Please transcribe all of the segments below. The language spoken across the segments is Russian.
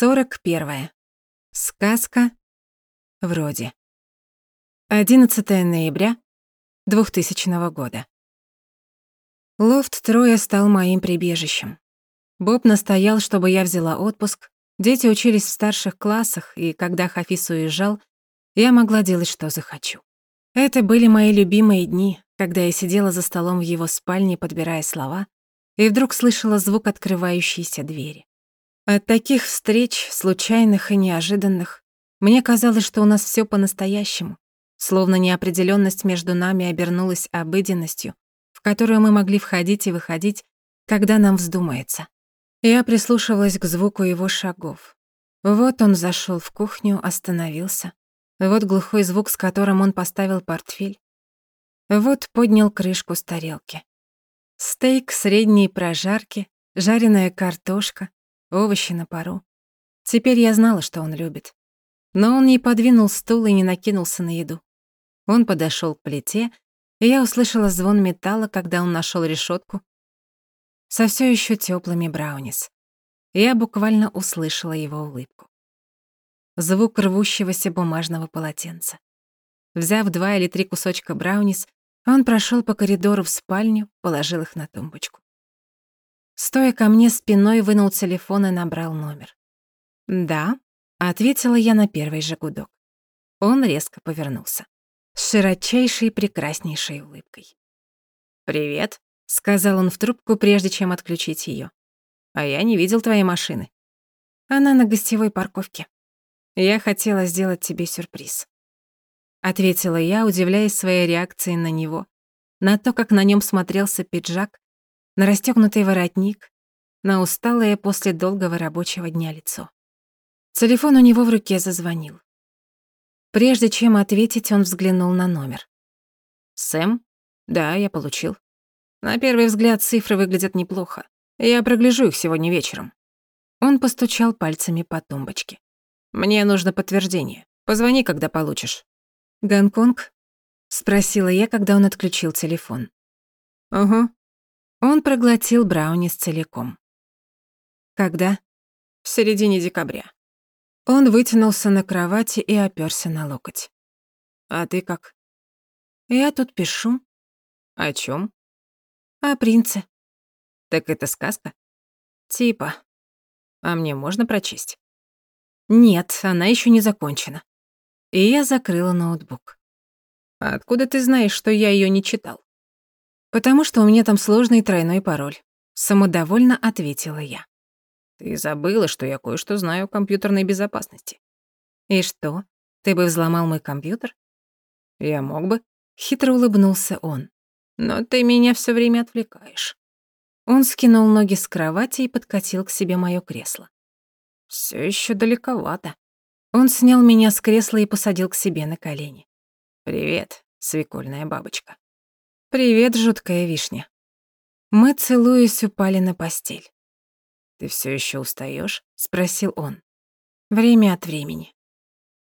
41. Сказка. Вроде. 11 ноября 2000 года. Лофт Троя стал моим прибежищем. Боб настоял, чтобы я взяла отпуск. Дети учились в старших классах, и когда Хафис уезжал, я могла делать, что захочу. Это были мои любимые дни, когда я сидела за столом в его спальне, подбирая слова, и вдруг слышала звук открывающейся двери. От таких встреч, случайных и неожиданных, мне казалось, что у нас всё по-настоящему, словно неопределённость между нами обернулась обыденностью, в которую мы могли входить и выходить, когда нам вздумается. Я прислушивалась к звуку его шагов. Вот он зашёл в кухню, остановился. Вот глухой звук, с которым он поставил портфель. Вот поднял крышку с тарелки. Стейк средней прожарки, жареная картошка, овощи на пару. Теперь я знала, что он любит. Но он не подвинул стул и не накинулся на еду. Он подошёл к плите, и я услышала звон металла, когда он нашёл решётку со всё ещё тёплыми браунис. Я буквально услышала его улыбку. Звук рвущегося бумажного полотенца. Взяв два или три кусочка браунис, он прошёл по коридору в спальню, положил их на тумбочку. Стоя ко мне спиной, вынул телефон и набрал номер. «Да», — ответила я на первый же гудок. Он резко повернулся. С широчайшей прекраснейшей улыбкой. «Привет», — сказал он в трубку, прежде чем отключить её. «А я не видел твоей машины». «Она на гостевой парковке. Я хотела сделать тебе сюрприз». Ответила я, удивляясь своей реакции на него, на то, как на нём смотрелся пиджак, на расстёгнутый воротник, на усталое после долгого рабочего дня лицо. Телефон у него в руке зазвонил. Прежде чем ответить, он взглянул на номер. «Сэм? Да, я получил. На первый взгляд цифры выглядят неплохо. Я прогляжу их сегодня вечером». Он постучал пальцами по тумбочке. «Мне нужно подтверждение. Позвони, когда получишь». «Гонконг?» — спросила я, когда он отключил телефон. «Угу. Он проглотил браунис целиком. Когда? В середине декабря. Он вытянулся на кровати и опёрся на локоть. А ты как? Я тут пишу. О чём? О принце. Так это сказка? Типа. А мне можно прочесть? Нет, она ещё не закончена. И я закрыла ноутбук. Откуда ты знаешь, что я её не читал? «Потому что у меня там сложный тройной пароль», — самодовольно ответила я. «Ты забыла, что я кое-что знаю о компьютерной безопасности». «И что, ты бы взломал мой компьютер?» «Я мог бы», — хитро улыбнулся он. «Но ты меня все время отвлекаешь». Он скинул ноги с кровати и подкатил к себе моё кресло. Все еще далековато». Он снял меня с кресла и посадил к себе на колени. «Привет, свекольная бабочка». «Привет, жуткая вишня». Мы, целуясь, упали на постель. «Ты все еще устаешь? спросил он. «Время от времени».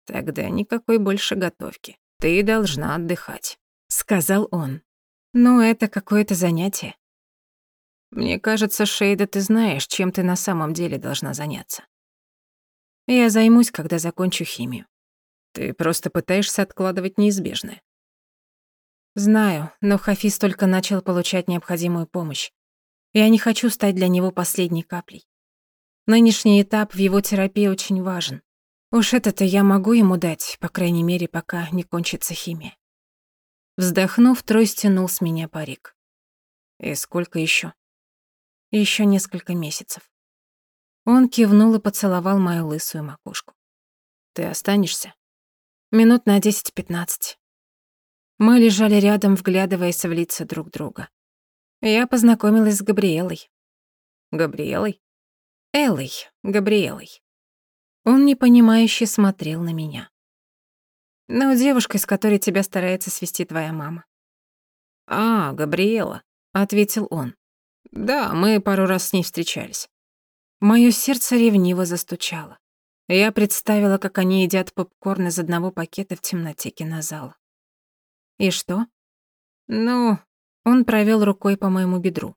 «Тогда никакой больше готовки. Ты должна отдыхать», — сказал он. «Ну, это какое-то занятие». «Мне кажется, Шейда, ты знаешь, чем ты на самом деле должна заняться». «Я займусь, когда закончу химию». «Ты просто пытаешься откладывать неизбежное». Знаю, но Хафиз только начал получать необходимую помощь. Я не хочу стать для него последней каплей. Нынешний этап в его терапии очень важен. Уж это-то я могу ему дать, по крайней мере, пока не кончится химия. Вздохнув, Трой стянул с меня парик. И сколько еще? Еще несколько месяцев. Он кивнул и поцеловал мою лысую макушку. Ты останешься? Минут на десять-пятнадцать. Мы лежали рядом, вглядываясь в лица друг друга. Я познакомилась с Габриэлой. Габриэлой? Эллой, Габриэлой. Он непонимающе смотрел на меня. Ну, девушкой, с которой тебя старается свести твоя мама. А, Габриэла, ответил он. Да, мы пару раз с ней встречались. Моё сердце ревниво застучало. Я представила, как они едят попкорн из одного пакета в темноте кинозала. И что? Ну, он провел рукой по моему бедру.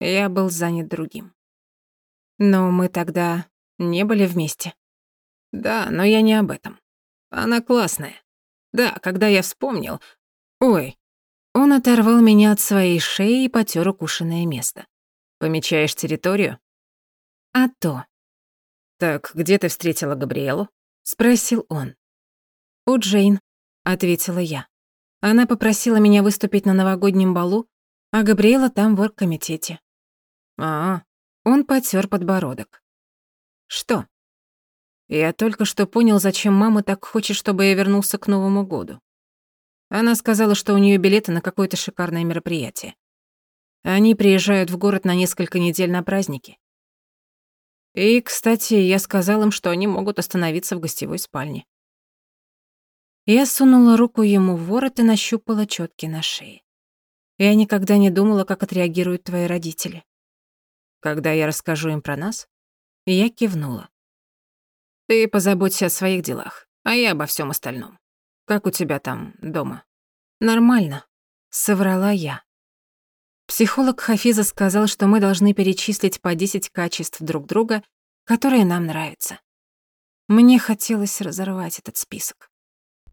Я был занят другим. Но мы тогда... Не были вместе. Да, но я не об этом. Она классная. Да, когда я вспомнил... Ой, он оторвал меня от своей шеи и потёр укушенное место. Помечаешь территорию? А то. Так где ты встретила Габриэлу? Спросил он. У Джейн, ответила я. Она попросила меня выступить на новогоднем балу, а Габриэла там в оргкомитете. А, он потёр подбородок. Что? Я только что понял, зачем мама так хочет, чтобы я вернулся к Новому году. Она сказала, что у нее билеты на какое-то шикарное мероприятие. Они приезжают в город на несколько недель на праздники. И, кстати, я сказал им, что они могут остановиться в гостевой спальне. Я сунула руку ему в ворот и нащупала чётки на шее. Я никогда не думала, как отреагируют твои родители. Когда я расскажу им про нас, я кивнула. Ты позаботься о своих делах, а я обо всем остальном. Как у тебя там дома? Нормально, соврала я. Психолог Хафиза сказал, что мы должны перечислить по 10 качеств друг друга, которые нам нравятся. Мне хотелось разорвать этот список.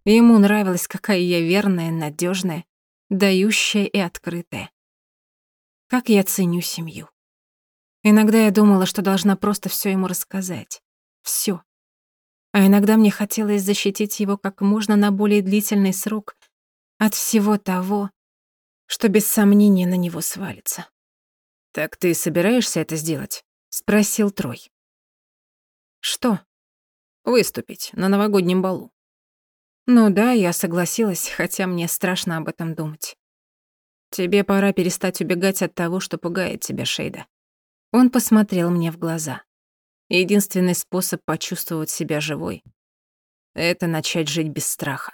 Ему нравилось, какая я верная, надежная, дающая и открытая. Как я ценю семью. Иногда я думала, что должна просто все ему рассказать. Все. А иногда мне хотелось защитить его как можно на более длительный срок от всего того, что без сомнения на него свалится. «Так ты собираешься это сделать?» — спросил Трой. «Что?» «Выступить на новогоднем балу». «Ну да, я согласилась, хотя мне страшно об этом думать. Тебе пора перестать убегать от того, что пугает тебя, Шейда». Он посмотрел мне в глаза. Единственный способ почувствовать себя живой — это начать жить без страха.